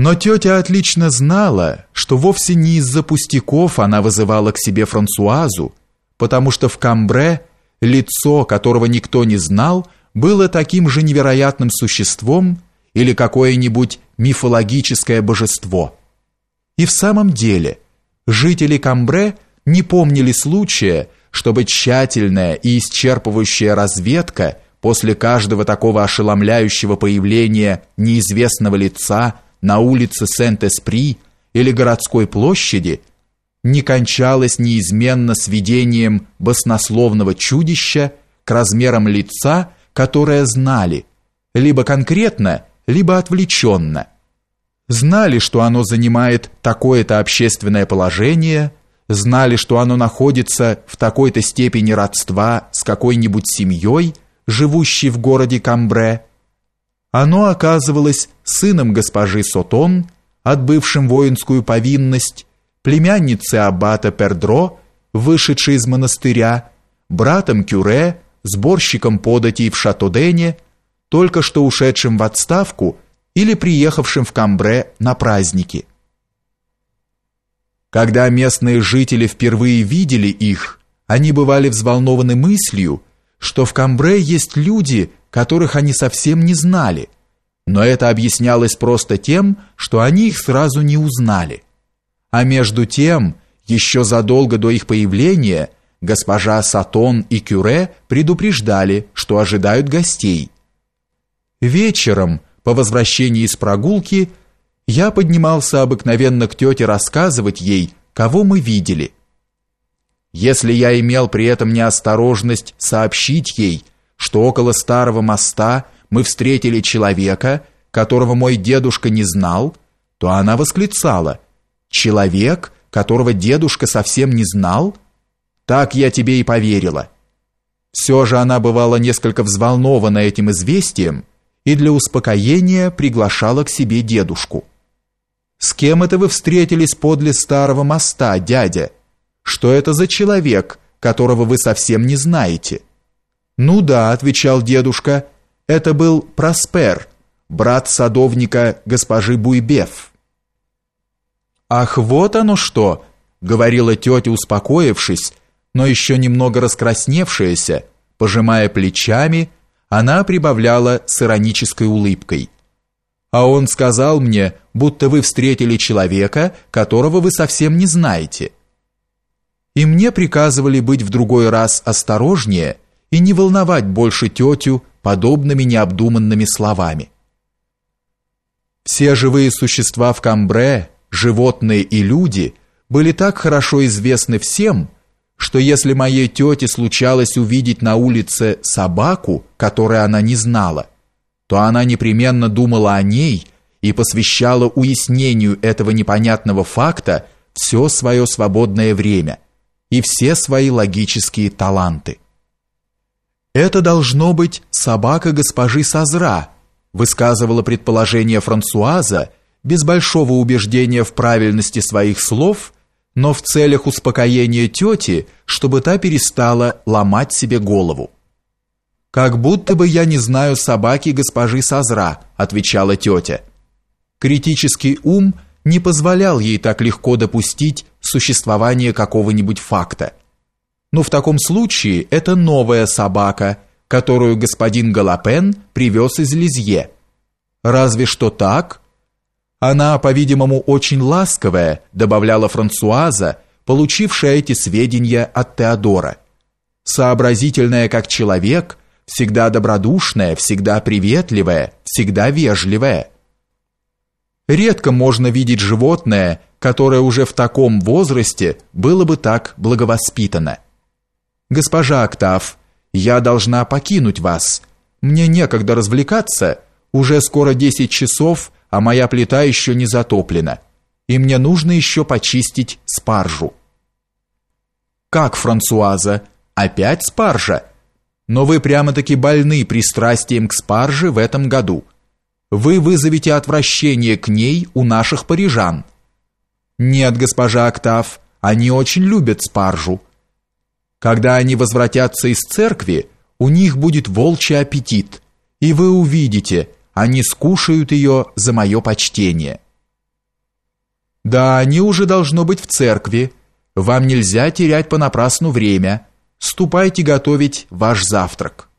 Но тетя отлично знала, что вовсе не из-за пустяков она вызывала к себе Франсуазу, потому что в Камбре лицо, которого никто не знал, было таким же невероятным существом или какое-нибудь мифологическое божество. И в самом деле, жители Камбре не помнили случая, чтобы тщательная и исчерпывающая разведка после каждого такого ошеломляющего появления неизвестного лица на улице Сент-Эспри или городской площади не кончалась неизменно сведением баснословного чудища к размерам лица, которое знали, либо конкретно, либо отвлеченно. Знали, что оно занимает такое-то общественное положение, знали, что оно находится в такой-то степени родства с какой-нибудь семьей, живущей в городе Камбре. Оно оказывалось сыном госпожи Сотон, отбывшим воинскую повинность, племянницы аббата Пердро, вышедшей из монастыря, братом Кюре, сборщиком податей в Шатодене, только что ушедшим в отставку или приехавшим в Камбре на праздники. Когда местные жители впервые видели их, они бывали взволнованы мыслью, что в Камбре есть люди, которых они совсем не знали, но это объяснялось просто тем, что они их сразу не узнали. А между тем, еще задолго до их появления, госпожа Сатон и Кюре предупреждали, что ожидают гостей. Вечером, по возвращении из прогулки, я поднимался обыкновенно к тете рассказывать ей, кого мы видели. Если я имел при этом неосторожность сообщить ей, что около старого моста мы встретили человека, которого мой дедушка не знал, то она восклицала – Человек, которого дедушка совсем не знал? Так я тебе и поверила. Все же она бывала несколько взволнована этим известием и для успокоения приглашала к себе дедушку. «С кем это вы встретились подле старого моста, дядя? Что это за человек, которого вы совсем не знаете?» «Ну да», — отвечал дедушка, — «это был Проспер, брат садовника госпожи Буйбеф». «Ах, вот оно что!» — говорила тетя, успокоившись, но еще немного раскрасневшаяся, пожимая плечами, она прибавляла с иронической улыбкой. «А он сказал мне, будто вы встретили человека, которого вы совсем не знаете». И мне приказывали быть в другой раз осторожнее и не волновать больше тетю подобными необдуманными словами. Все живые существа в Камбре животные и люди были так хорошо известны всем, что если моей тете случалось увидеть на улице собаку, которой она не знала, то она непременно думала о ней и посвящала уяснению этого непонятного факта все свое свободное время и все свои логические таланты. Это должно быть собака госпожи Сазра, высказывала предположение Франсуаза, без большого убеждения в правильности своих слов, но в целях успокоения тети, чтобы та перестала ломать себе голову. «Как будто бы я не знаю собаки госпожи Сазра», отвечала тетя. Критический ум не позволял ей так легко допустить существование какого-нибудь факта. Но в таком случае это новая собака, которую господин Галапен привез из Лизье. Разве что так, она, по-видимому, очень ласковая, добавляла Франсуаза, получившая эти сведения от Теодора. Сообразительная как человек, всегда добродушная, всегда приветливая, всегда вежливая. Редко можно видеть животное, которое уже в таком возрасте было бы так благовоспитано. Госпожа Октав, я должна покинуть вас. Мне некогда развлекаться. Уже скоро десять часов, а моя плита еще не затоплена, и мне нужно еще почистить спаржу. Как, Франсуаза, опять спаржа? Но вы прямо-таки больны пристрастием к спарже в этом году. Вы вызовете отвращение к ней у наших парижан. Нет, госпожа Октав, они очень любят спаржу. Когда они возвратятся из церкви, у них будет волчий аппетит, и вы увидите – они скушают ее за мое почтение». Да, они уже должно быть в церкви. Вам нельзя терять понапрасну время. Ступайте готовить ваш завтрак.